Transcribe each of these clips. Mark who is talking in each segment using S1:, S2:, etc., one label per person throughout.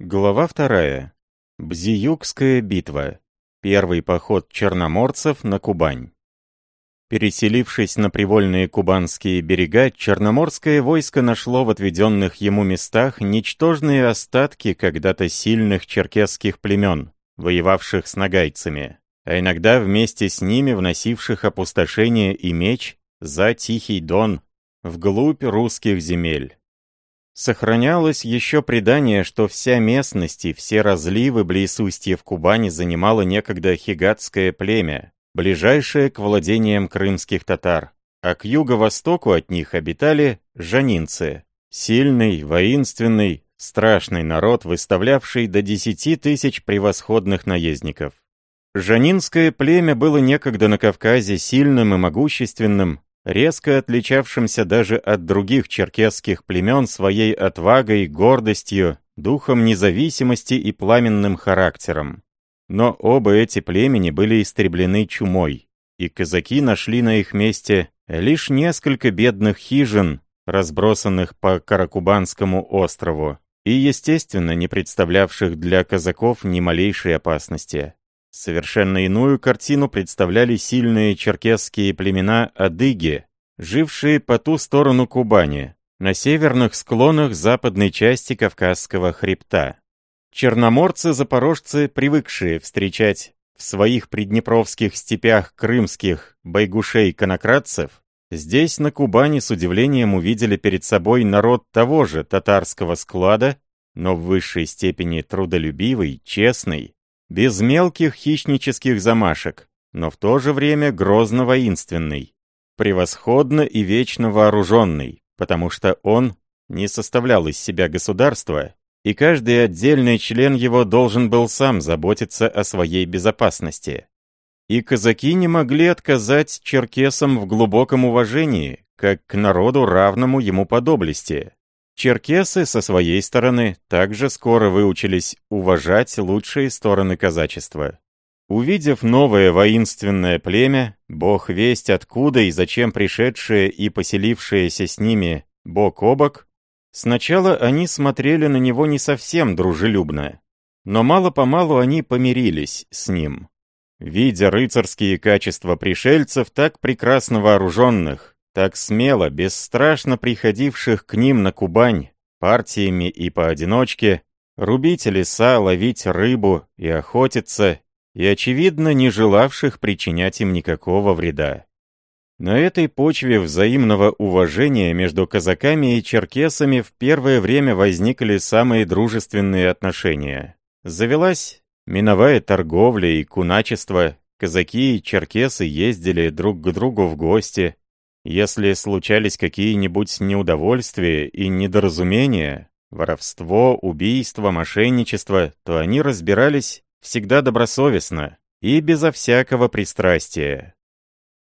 S1: Глава вторая. Бзиюкская битва. Первый поход черноморцев на Кубань. Переселившись на привольные кубанские берега, черноморское войско нашло в отведенных ему местах ничтожные остатки когда-то сильных черкесских племен, воевавших с нагайцами, а иногда вместе с ними вносивших опустошение и меч за Тихий Дон, вглубь русских земель. Сохранялось еще предание, что вся местность и все разливы близ устьев Кубани занимало некогда хигатское племя, ближайшее к владениям крымских татар, а к юго-востоку от них обитали жанинцы, сильный, воинственный, страшный народ, выставлявший до десяти тысяч превосходных наездников. Жанинское племя было некогда на Кавказе сильным и могущественным, резко отличавшимся даже от других черкесских племен своей отвагой, гордостью, духом независимости и пламенным характером. Но оба эти племени были истреблены чумой, и казаки нашли на их месте лишь несколько бедных хижин, разбросанных по Каракубанскому острову, и, естественно, не представлявших для казаков ни малейшей опасности. Совершенно иную картину представляли сильные черкесские племена Адыги, жившие по ту сторону Кубани, на северных склонах западной части Кавказского хребта. Черноморцы-запорожцы, привыкшие встречать в своих приднепровских степях крымских байгушей-конократцев, здесь, на Кубани, с удивлением увидели перед собой народ того же татарского склада, но в высшей степени трудолюбивый, честный, без мелких хищнических замашек, но в то же время грозно-воинственный, превосходно и вечно вооруженный, потому что он не составлял из себя государства, и каждый отдельный член его должен был сам заботиться о своей безопасности. И казаки не могли отказать черкесам в глубоком уважении, как к народу равному ему по доблести. Черкесы, со своей стороны, также скоро выучились уважать лучшие стороны казачества. Увидев новое воинственное племя, бог весть откуда и зачем пришедшие и поселившиеся с ними бок о бок, сначала они смотрели на него не совсем дружелюбно, но мало-помалу они помирились с ним. Видя рыцарские качества пришельцев, так прекрасно вооруженных, так смело, бесстрашно приходивших к ним на Кубань, партиями и поодиночке, рубить леса, ловить рыбу и охотиться, и, очевидно, не желавших причинять им никакого вреда. На этой почве взаимного уважения между казаками и черкесами в первое время возникли самые дружественные отношения. Завелась миновая торговля и куначество, казаки и черкесы ездили друг к другу в гости, если случались какие-нибудь неудовольствия и недоразумения, воровство, убийство, мошенничество, то они разбирались всегда добросовестно и безо всякого пристрастия.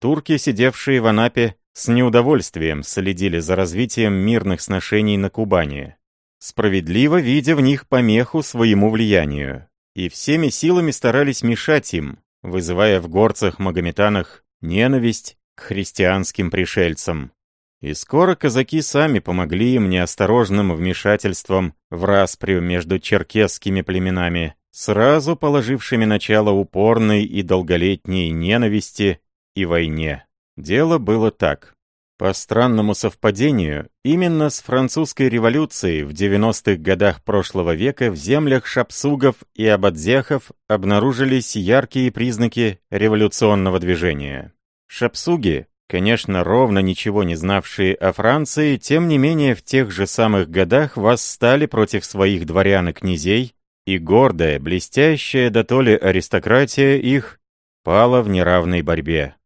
S1: Турки, сидевшие в Анапе, с неудовольствием следили за развитием мирных сношений на Кубани, справедливо видя в них помеху своему влиянию, и всеми силами старались мешать им, вызывая в горцах-магометанах ненависть к христианским пришельцам. И скоро казаки сами помогли им неосторожным вмешательством в расприю между черкесскими племенами, сразу положившими начало упорной и долголетней ненависти и войне. Дело было так. По странному совпадению, именно с французской революцией в 90-х годах прошлого века в землях шапсугов и абадзехов обнаружились яркие признаки революционного движения. Шапсуги, конечно, ровно ничего не знавшие о Франции, тем не менее в тех же самых годах восстали против своих дворян и князей, и гордая, блестящая до то ли аристократия их пала в неравной борьбе.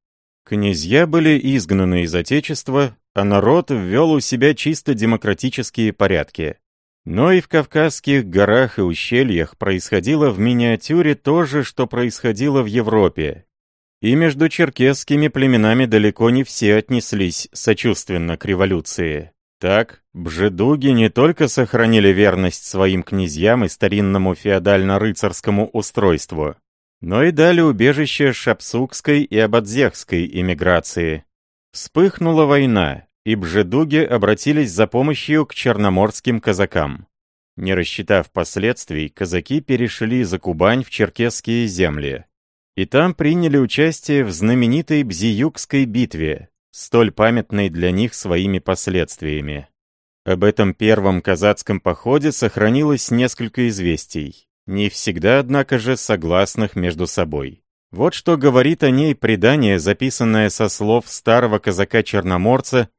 S1: Князья были изгнаны из Отечества, а народ ввел у себя чисто демократические порядки. Но и в Кавказских горах и ущельях происходило в миниатюре то же, что происходило в Европе, и между черкесскими племенами далеко не все отнеслись сочувственно к революции. Так, бжедуги не только сохранили верность своим князьям и старинному феодально-рыцарскому устройству, но и дали убежище шапсукской и абадзехской иммиграции. Вспыхнула война, и бжедуги обратились за помощью к черноморским казакам. Не рассчитав последствий, казаки перешли за Кубань в черкесские земли. И там приняли участие в знаменитой Бзиюкской битве, столь памятной для них своими последствиями. Об этом первом казацком походе сохранилось несколько известий, не всегда, однако же, согласных между собой. Вот что говорит о ней предание, записанное со слов старого казака-черноморца,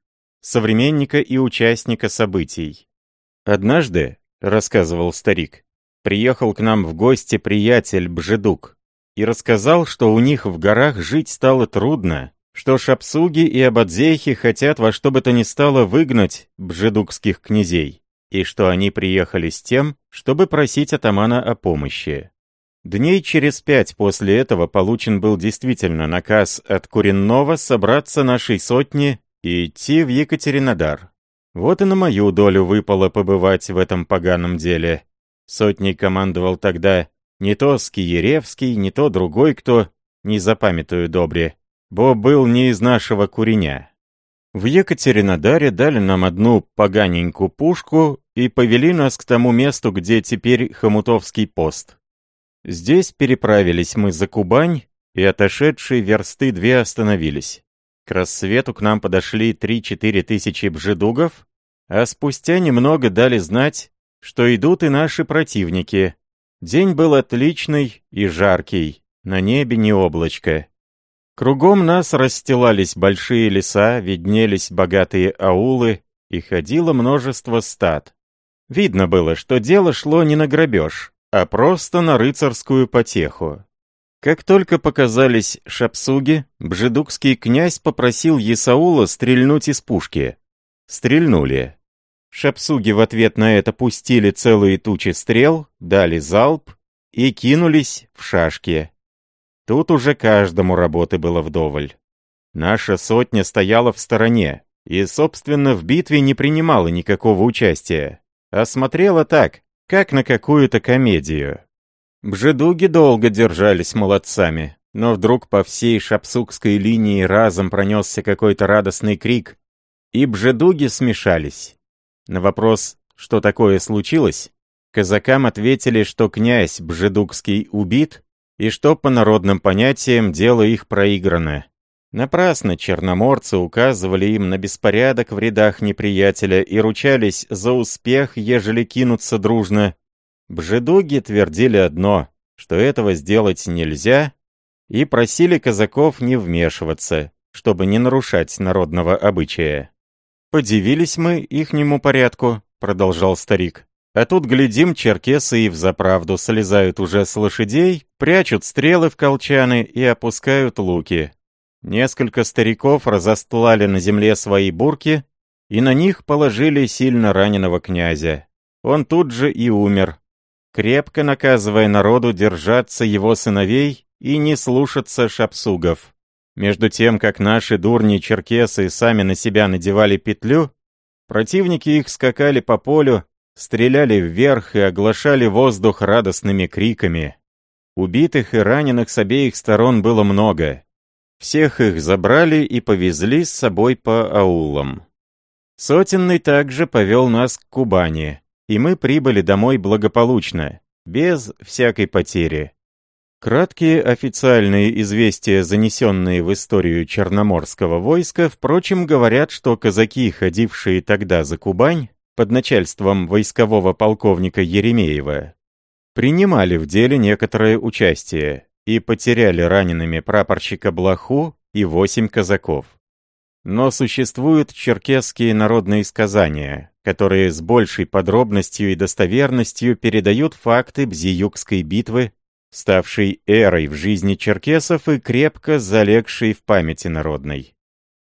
S1: современника и участника событий. «Однажды, — рассказывал старик, — приехал к нам в гости приятель Бжедук и рассказал, что у них в горах жить стало трудно, что шапсуги и абадзейхи хотят во что бы то ни стало выгнать бжедукских князей, и что они приехали с тем, чтобы просить атамана о помощи. Дней через пять после этого получен был действительно наказ от Куренного собраться нашей сотни и идти в Екатеринодар. Вот и на мою долю выпало побывать в этом поганом деле. Сотней командовал тогда не то Скиеревский, не то другой кто, не запамятую добре. Бо был не из нашего куреня. В Екатеринодаре дали нам одну поганенькую пушку и повели нас к тому месту, где теперь Хомутовский пост. Здесь переправились мы за Кубань, и отошедшие версты две остановились. К рассвету к нам подошли 3-4 тысячи бжедугов, а спустя немного дали знать, что идут и наши противники. День был отличный и жаркий, на небе не облачко. Кругом нас расстилались большие леса, виднелись богатые аулы, и ходило множество стад. Видно было, что дело шло не на грабеж, а просто на рыцарскую потеху. Как только показались шапсуги, бжедукский князь попросил Есаула стрельнуть из пушки. Стрельнули. Шапсуги в ответ на это пустили целые тучи стрел, дали залп и кинулись в шашки. Тут уже каждому работы было вдоволь. Наша сотня стояла в стороне и, собственно, в битве не принимала никакого участия, а смотрела так, как на какую-то комедию. Бжедуги долго держались молодцами, но вдруг по всей шапсукской линии разом пронесся какой-то радостный крик, и бжедуги смешались. На вопрос, что такое случилось, казакам ответили, что князь Бжедукский убит, и что по народным понятиям дело их проиграно. Напрасно черноморцы указывали им на беспорядок в рядах неприятеля и ручались за успех, ежели кинуться дружно. Бжедуги твердили одно, что этого сделать нельзя, и просили казаков не вмешиваться, чтобы не нарушать народного обычая. «Подивились мы ихнему порядку», — продолжал старик. А тут, глядим, черкесы и взаправду слезают уже с лошадей, прячут стрелы в колчаны и опускают луки. Несколько стариков разостлали на земле свои бурки и на них положили сильно раненого князя. Он тут же и умер, крепко наказывая народу держаться его сыновей и не слушаться шапсугов. Между тем, как наши дурни-черкесы сами на себя надевали петлю, противники их скакали по полю, стреляли вверх и оглашали воздух радостными криками. Убитых и раненых с обеих сторон было много. Всех их забрали и повезли с собой по аулам. Сотенный также повел нас к Кубани, и мы прибыли домой благополучно, без всякой потери. Краткие официальные известия, занесенные в историю Черноморского войска, впрочем, говорят, что казаки, ходившие тогда за Кубань, под начальством войскового полковника Еремеева, принимали в деле некоторое участие и потеряли ранеными прапорщика Блоху и восемь казаков. Но существуют черкесские народные сказания, которые с большей подробностью и достоверностью передают факты Бзиюкской битвы, ставшей эрой в жизни черкесов и крепко залегшей в памяти народной.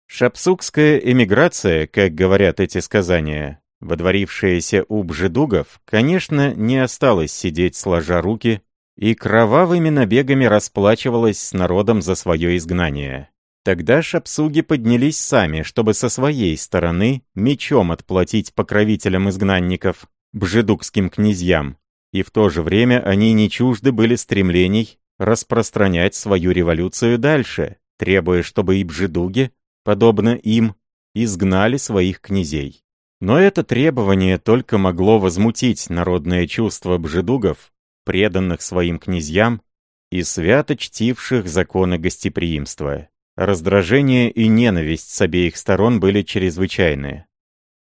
S1: Шапсукская эмиграция, как говорят эти сказания, Водворившаяся у бжедугов, конечно, не осталась сидеть сложа руки и кровавыми набегами расплачивалась с народом за свое изгнание. Тогда шапсуги поднялись сами, чтобы со своей стороны мечом отплатить покровителям изгнанников, бжедукским князьям, и в то же время они не чужды были стремлений распространять свою революцию дальше, требуя, чтобы и бжедуги, подобно им, изгнали своих князей. Но это требование только могло возмутить народное чувство бжедугов, преданных своим князьям и свято чтивших законы гостеприимства. Раздражение и ненависть с обеих сторон были чрезвычайные.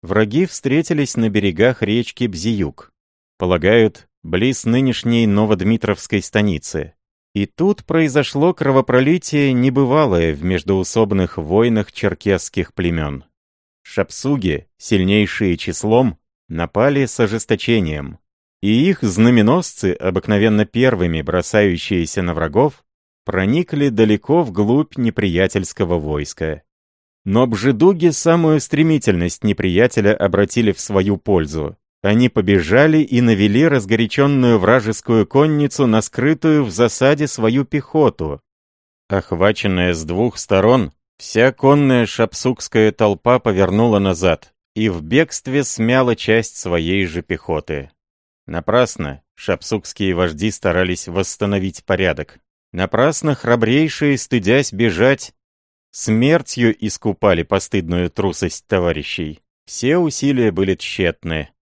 S1: Враги встретились на берегах речки Бзиюк. Полагают, близ нынешней Новодмитровской станицы. И тут произошло кровопролитие небывалое в междоусобных войнах черкесских племен. Шапсуги, сильнейшие числом, напали с ожесточением, и их знаменосцы, обыкновенно первыми бросающиеся на врагов, проникли далеко вглубь неприятельского войска. Но бжедуги самую стремительность неприятеля обратили в свою пользу. Они побежали и навели разгоряченную вражескую конницу на скрытую в засаде свою пехоту. Охваченная с двух сторон, вся конная шапсукская толпа повернула назад и в бегстве смяла часть своей же пехоты. Напрасно шапсукские вожди старались восстановить порядок. Напрасно храбрейшие, стыдясь бежать, смертью искупали постыдную трусость товарищей. Все усилия были тщетны.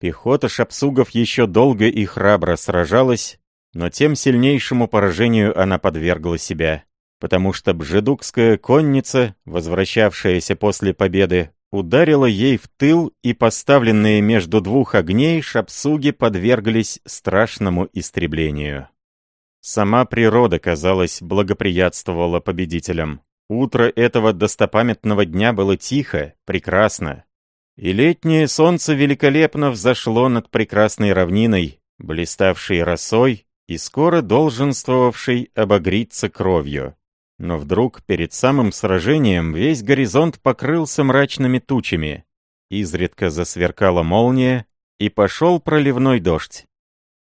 S1: Пехота шапсугов еще долго и храбро сражалась, но тем сильнейшему поражению она подвергла себя, потому что бжедукская конница, возвращавшаяся после победы, ударила ей в тыл, и поставленные между двух огней шапсуги подверглись страшному истреблению. Сама природа, казалось, благоприятствовала победителям. Утро этого достопамятного дня было тихо, прекрасно. И летнее солнце великолепно взошло над прекрасной равниной, блиставшей росой и скоро долженствовавшей обогриться кровью. Но вдруг перед самым сражением весь горизонт покрылся мрачными тучами. Изредка засверкала молния, и пошел проливной дождь.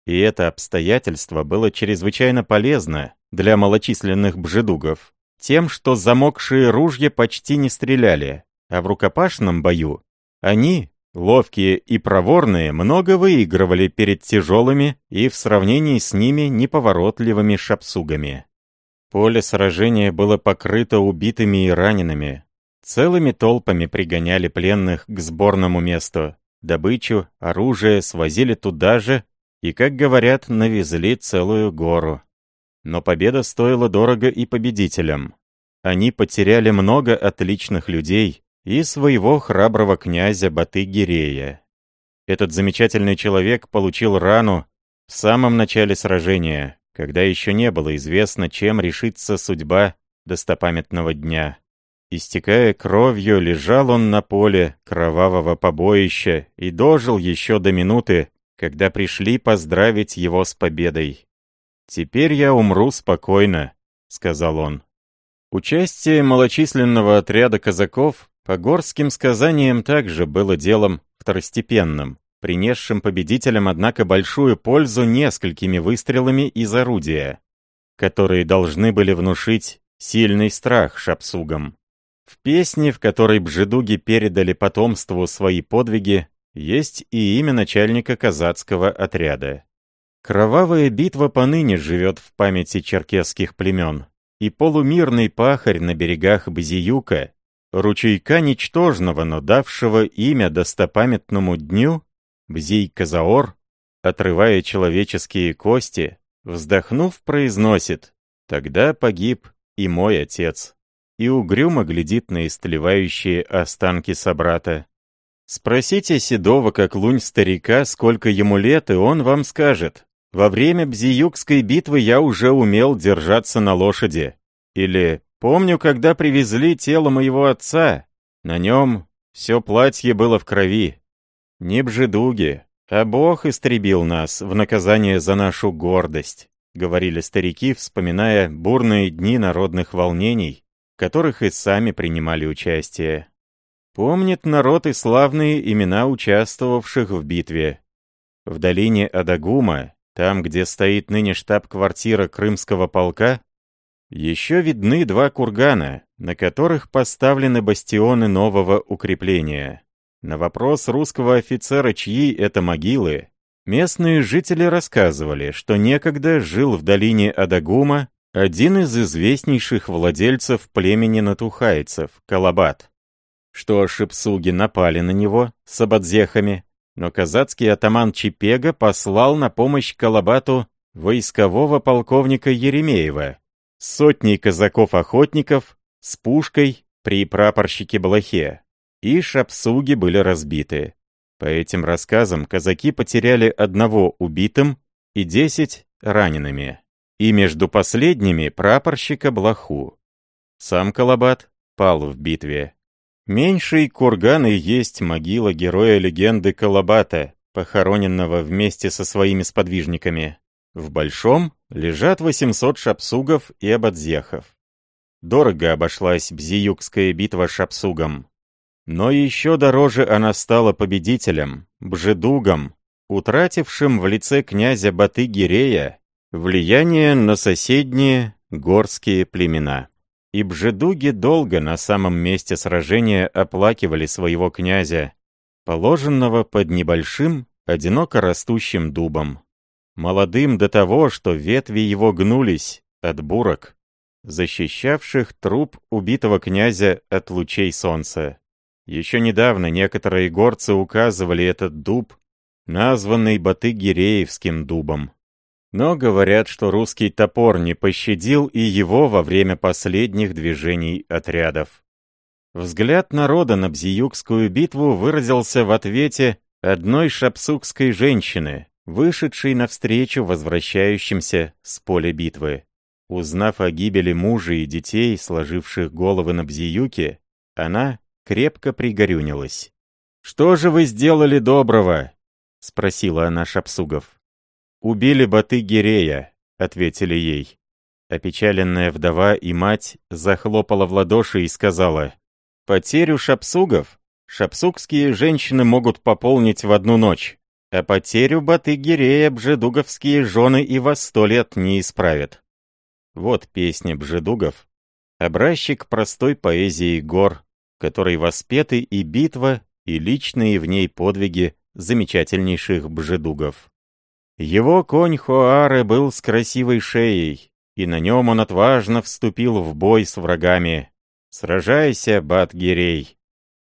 S1: И это обстоятельство было чрезвычайно полезно для малочисленных бжедугов, тем, что замокшие ружья почти не стреляли, а в рукопашном бою они, ловкие и проворные, много выигрывали перед тяжелыми и в сравнении с ними неповоротливыми шапсугами. Поле сражения было покрыто убитыми и ранеными. Целыми толпами пригоняли пленных к сборному месту. Добычу, оружие свозили туда же и, как говорят, навезли целую гору. Но победа стоила дорого и победителям. Они потеряли много отличных людей и своего храброго князя Батыгирея. Этот замечательный человек получил рану в самом начале сражения, когда еще не было известно, чем решится судьба достопамятного дня. Истекая кровью, лежал он на поле кровавого побоища и дожил еще до минуты, когда пришли поздравить его с победой. «Теперь я умру спокойно», — сказал он. Участие малочисленного отряда казаков по горским сказаниям также было делом второстепенным, принесшим победителям, однако, большую пользу несколькими выстрелами из орудия, которые должны были внушить сильный страх шапсугам. В песне, в которой бжедуги передали потомству свои подвиги, есть и имя начальника казацкого отряда. Кровавая битва поныне живет в памяти черкесских племен, и полумирный пахарь на берегах Бзиюка, ручейка ничтожного, но давшего имя достопамятному дню, Бзий-Казаор, отрывая человеческие кости, вздохнув, произносит «Тогда погиб и мой отец» и угрюмо глядит на истлевающие останки собрата. Спросите Седова, как лунь старика, сколько ему лет, и он вам скажет. Во время Бзиюкской битвы я уже умел держаться на лошади. Или помню, когда привезли тело моего отца. На нем все платье было в крови. Не бжедуги, а Бог истребил нас в наказание за нашу гордость, говорили старики, вспоминая бурные дни народных волнений, в которых и сами принимали участие. Помнит народ и славные имена участвовавших в битве. В долине Адагума, там, где стоит ныне штаб-квартира Крымского полка, еще видны два кургана, на которых поставлены бастионы нового укрепления. На вопрос русского офицера, чьи это могилы, местные жители рассказывали, что некогда жил в долине Адагума один из известнейших владельцев племени натухайцев, Калабат. что шипсуги напали на него с ободзехами, но казацкий атаман Чипега послал на помощь Калабату войскового полковника Еремеева, сотней казаков-охотников с пушкой при прапорщике Блохе, и шапсуги были разбиты. По этим рассказам казаки потеряли одного убитым и десять ранеными, и между последними прапорщика Блоху. Сам Калабат пал в битве. Меньший курган и есть могила героя легенды Калабата, похороненного вместе со своими сподвижниками. В большом лежат 800 шапсугов и ободзехов. Дорого обошлась Бзиюкская битва шапсугам. Но еще дороже она стала победителем, Бжедугом, утратившим в лице князя Баты-Гирея влияние на соседние горские племена. И Бжедуги долго на самом месте сражения оплакивали своего князя, положенного под небольшим, одиноко растущим дубом. Молодым до того, что ветви его гнулись от бурок, защищавших труп убитого князя от лучей солнца. Еще недавно некоторые горцы указывали этот дуб, названный Батыгиреевским дубом. Но говорят, что русский топор не пощадил и его во время последних движений отрядов. Взгляд народа на Бзиюкскую битву выразился в ответе одной шапсукской женщины, вышедшей навстречу возвращающимся с поля битвы. Узнав о гибели мужа и детей, сложивших головы на Бзиюке, она крепко пригорюнилась. «Что же вы сделали доброго?» — спросила она Шапсугов. «Убили Баты Гирея», — ответили ей. Опечаленная вдова и мать захлопала в ладоши и сказала, «Потерю Шапсугов шапсугские женщины могут пополнить в одну ночь, а потерю Баты Гирея бжедуговские жены и во сто лет не исправят». Вот песня бжедугов, образчик простой поэзии гор, которой воспеты и битва, и личные в ней подвиги замечательнейших бжедугов. Его конь Хоаре был с красивой шеей, и на нем он отважно вступил в бой с врагами. «Сражайся, Бат-Гирей!»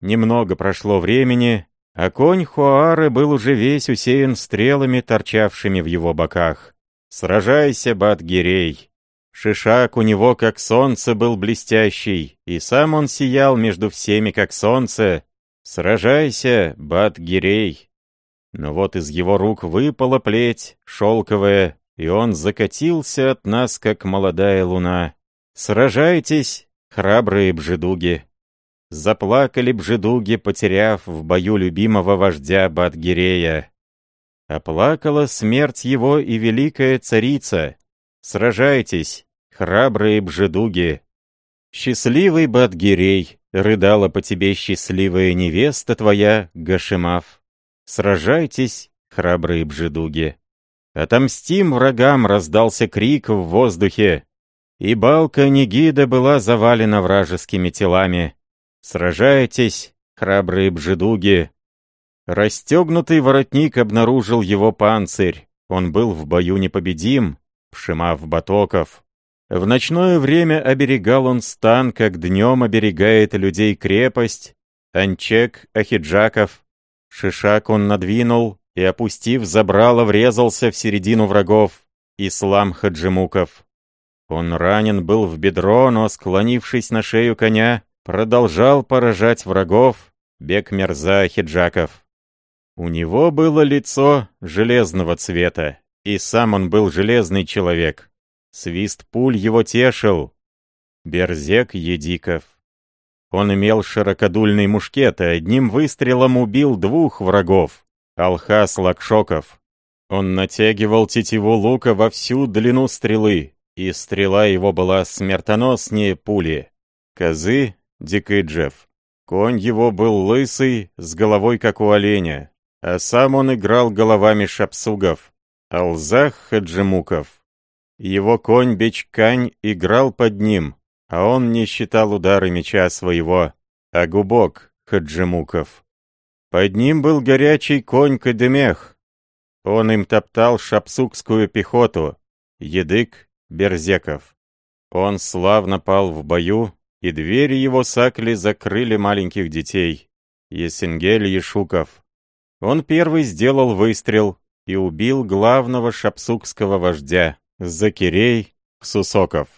S1: Немного прошло времени, а конь Хоаре был уже весь усеян стрелами, торчавшими в его боках. «Сражайся, Бат-Гирей!» Шишак у него как солнце был блестящий, и сам он сиял между всеми как солнце. Сражайся, Бат-Гирей. Но вот из его рук выпала плеть, шелковая, и он закатился от нас, как молодая луна. Сражайтесь, храбрые бжедуги. Заплакали бжедуги, потеряв в бою любимого вождя Бат-Гирея. Оплакала смерть его и великая царица, Сражайтесь, храбрые бжедуги. Счастливый Бадгирей, рыдала по тебе счастливая невеста твоя, Гашимав. Сражайтесь, храбрые бжедуги. Отомстим врагам, раздался крик в воздухе, и балка Нигида была завалена вражескими телами. Сражайтесь, храбрые бжедуги. Расстегнутый воротник обнаружил его панцирь. Он был в бою непобедим, Пшимав Батоков. В ночное время оберегал он стан, как днем оберегает людей крепость, Анчек Ахиджаков. Шишак он надвинул и, опустив забрало, врезался в середину врагов, Ислам Хаджимуков. Он ранен был в бедро, но, склонившись на шею коня, продолжал поражать врагов, бег Мерза Хиджаков. У него было лицо железного цвета, и сам он был железный человек. Свист пуль его тешил. Берзек Едиков. Он имел широкодульный мушкет и одним выстрелом убил двух врагов. Алхас Лакшоков. Он натягивал тетиву лука во всю длину стрелы, и стрела его была смертоноснее пули. Козы Дикыджев. Конь его был лысый, с головой как у оленя, а сам он играл головами шапсугов. Алзах Хаджимуков. Его конь Бечкань играл под ним, а он не считал удары меча своего, а губок Хаджимуков. Под ним был горячий конь Кадемех. Он им топтал шапсукскую пехоту, едык Берзеков. Он славно пал в бою, и двери его сакли закрыли маленьких детей. Есенгель Ешуков. Он первый сделал выстрел и убил главного шапсукского вождя, Закирей Ксусоков.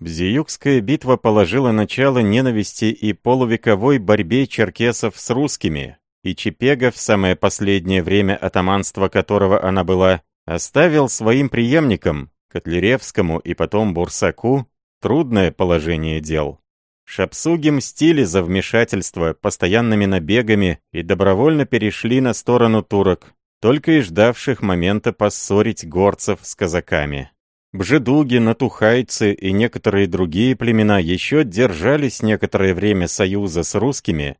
S1: Бзиюкская битва положила начало ненависти и полувековой борьбе черкесов с русскими, и Чепега, в самое последнее время атаманства которого она была, оставил своим преемникам, Котляревскому и потом Бурсаку, трудное положение дел. Шапсуги мстили за вмешательство постоянными набегами и добровольно перешли на сторону турок, только и ждавших момента поссорить горцев с казаками. Бжедуги, натухайцы и некоторые другие племена еще держались некоторое время союза с русскими,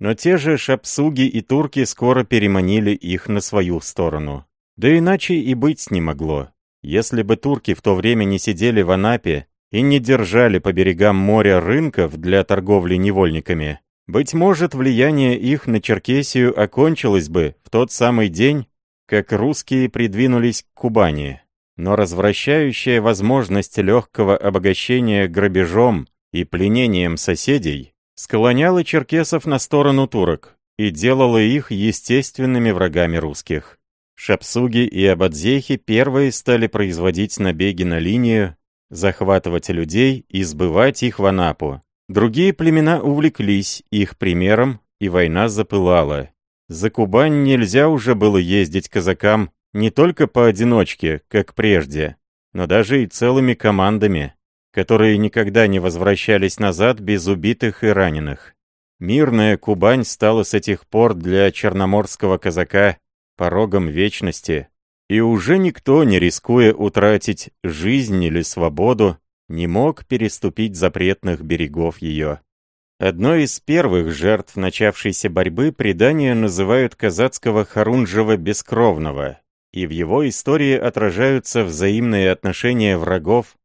S1: но те же шапсуги и турки скоро переманили их на свою сторону. Да иначе и быть не могло. Если бы турки в то время не сидели в Анапе и не держали по берегам моря рынков для торговли невольниками, быть может, влияние их на Черкесию окончилось бы в тот самый день, как русские придвинулись к Кубани но развращающая возможность легкого обогащения грабежом и пленением соседей склоняла черкесов на сторону турок и делала их естественными врагами русских. Шапсуги и Абадзехи первые стали производить набеги на линию, захватывать людей и сбывать их в Анапу. Другие племена увлеклись их примером, и война запылала. За Кубань нельзя уже было ездить казакам не только поодиночке, как прежде, но даже и целыми командами, которые никогда не возвращались назад без убитых и раненых. Мирная Кубань стала с этих пор для черноморского казака порогом вечности, и уже никто, не рискуя утратить жизнь или свободу, не мог переступить запретных берегов ее. Одной из первых жертв начавшейся борьбы предания называют казацкого Харунжева Бескровного, и в его истории отражаются взаимные отношения врагов,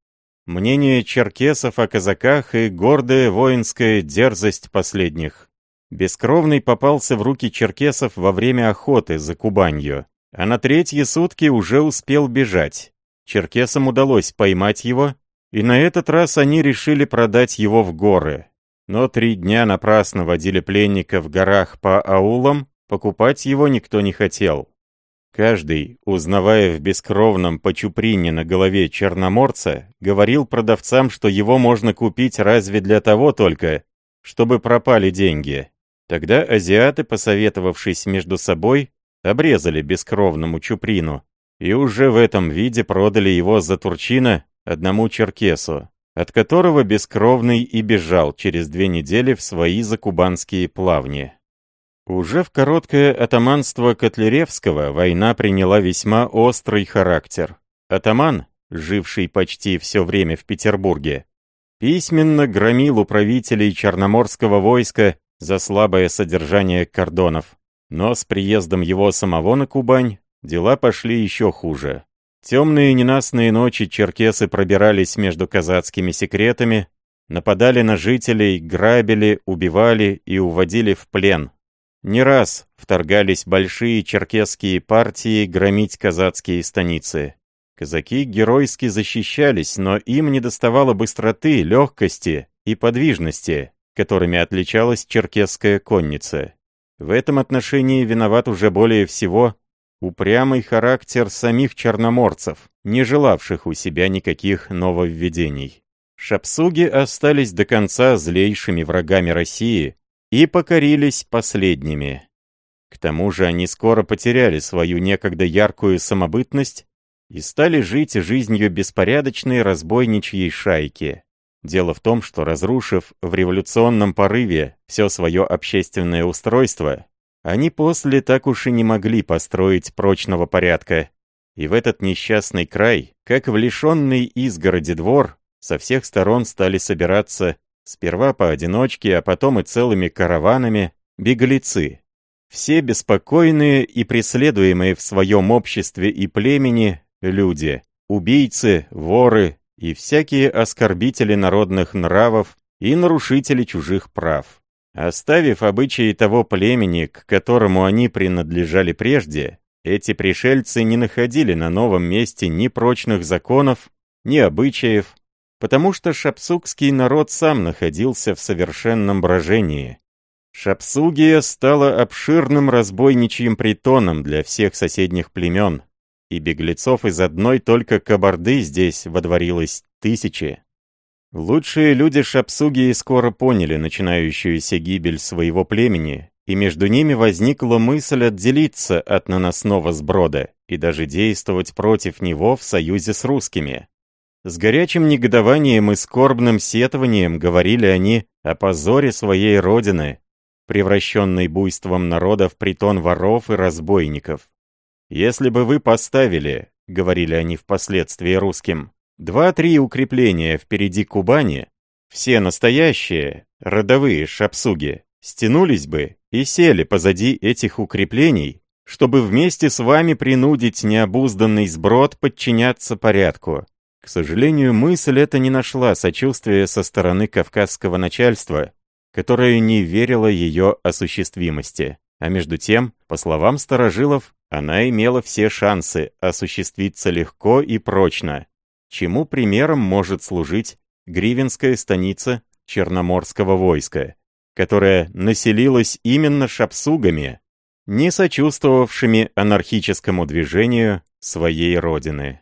S1: мнение черкесов о казаках и гордая воинская дерзость последних. Бескровный попался в руки черкесов во время охоты за Кубанью, а на третьи сутки уже успел бежать. Черкесам удалось поймать его, и на этот раз они решили продать его в горы. Но три дня напрасно водили пленника в горах по аулам, покупать его никто не хотел. Каждый, узнавая в бескровном почуприне на голове черноморца, говорил продавцам, что его можно купить разве для того только, чтобы пропали деньги. Тогда азиаты, посоветовавшись между собой, обрезали бескровному чуприну и уже в этом виде продали его за турчина одному черкесу, от которого бескровный и бежал через две недели в свои закубанские плавни. Уже в короткое атаманство Котляревского война приняла весьма острый характер. Атаман, живший почти все время в Петербурге, письменно громил управителей Черноморского войска за слабое содержание кордонов. Но с приездом его самого на Кубань дела пошли еще хуже. Темные ненастные ночи черкесы пробирались между казацкими секретами, нападали на жителей, грабили, убивали и уводили в плен, не раз вторгались большие черкесские партии громить казацкие станицы. Казаки геройски защищались, но им недоставало быстроты, легкости и подвижности, которыми отличалась черкесская конница. В этом отношении виноват уже более всего упрямый характер самих черноморцев, не желавших у себя никаких нововведений. Шапсуги остались до конца злейшими врагами России, и покорились последними. К тому же они скоро потеряли свою некогда яркую самобытность и стали жить жизнью беспорядочной разбойничьей шайки. Дело в том, что разрушив в революционном порыве все свое общественное устройство, они после так уж и не могли построить прочного порядка. И в этот несчастный край, как в лишенный изгороди двор, со всех сторон стали собираться Сперва поодиночке, а потом и целыми караванами, беглецы. Все беспокойные и преследуемые в своем обществе и племени люди, убийцы, воры и всякие оскорбители народных нравов и нарушители чужих прав. Оставив обычаи того племени, к которому они принадлежали прежде, эти пришельцы не находили на новом месте ни прочных законов, ни обычаев, потому что шапсугский народ сам находился в совершенном брожении. Шапсугия стала обширным разбойничьим притоном для всех соседних племен, и беглецов из одной только кабарды здесь водворилось тысячи. Лучшие люди Шапсугии скоро поняли начинающуюся гибель своего племени, и между ними возникла мысль отделиться от наносного сброда и даже действовать против него в союзе с русскими. С горячим негодованием и скорбным сетованием говорили они о позоре своей родины, превращенной буйством народа в притон воров и разбойников. «Если бы вы поставили, — говорили они впоследствии русским, — два-три укрепления впереди Кубани, все настоящие, родовые шапсуги, стянулись бы и сели позади этих укреплений, чтобы вместе с вами принудить необузданный сброд подчиняться порядку. К сожалению, мысль эта не нашла сочувствия со стороны кавказского начальства, которое не верило ее осуществимости. А между тем, по словам старожилов, она имела все шансы осуществиться легко и прочно, чему примером может служить Гривенская станица Черноморского войска которая населилась именно шапсугами, не сочувствовавшими анархическому движению своей родины.